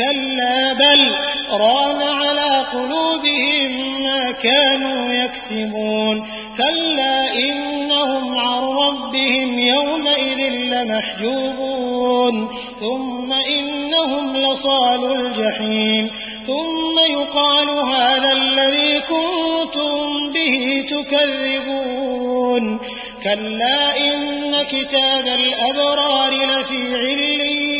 كلا بل ران على قلوبهم ما كانوا يكسبون. كلا إنهم عن ربهم يومئذ لمحجوبون. ثم إنهم لصال الجحيم. ثم يقال هذا الذي كنتم به تكذبون. كلا إن كتاب الأبرار لفي علين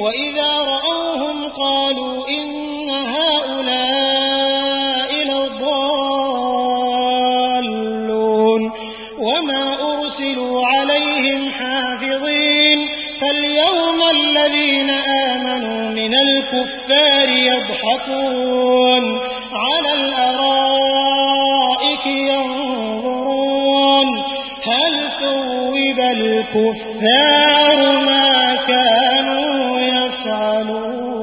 وإذا رأوهم قالوا إن هؤلاء لضالون وما أرسلوا عليهم حافظين فاليوم الذين آمنوا من الكفار يضحكون على الأرائك ينظرون هل ثوب الكفار ما يَعْلَمُونَ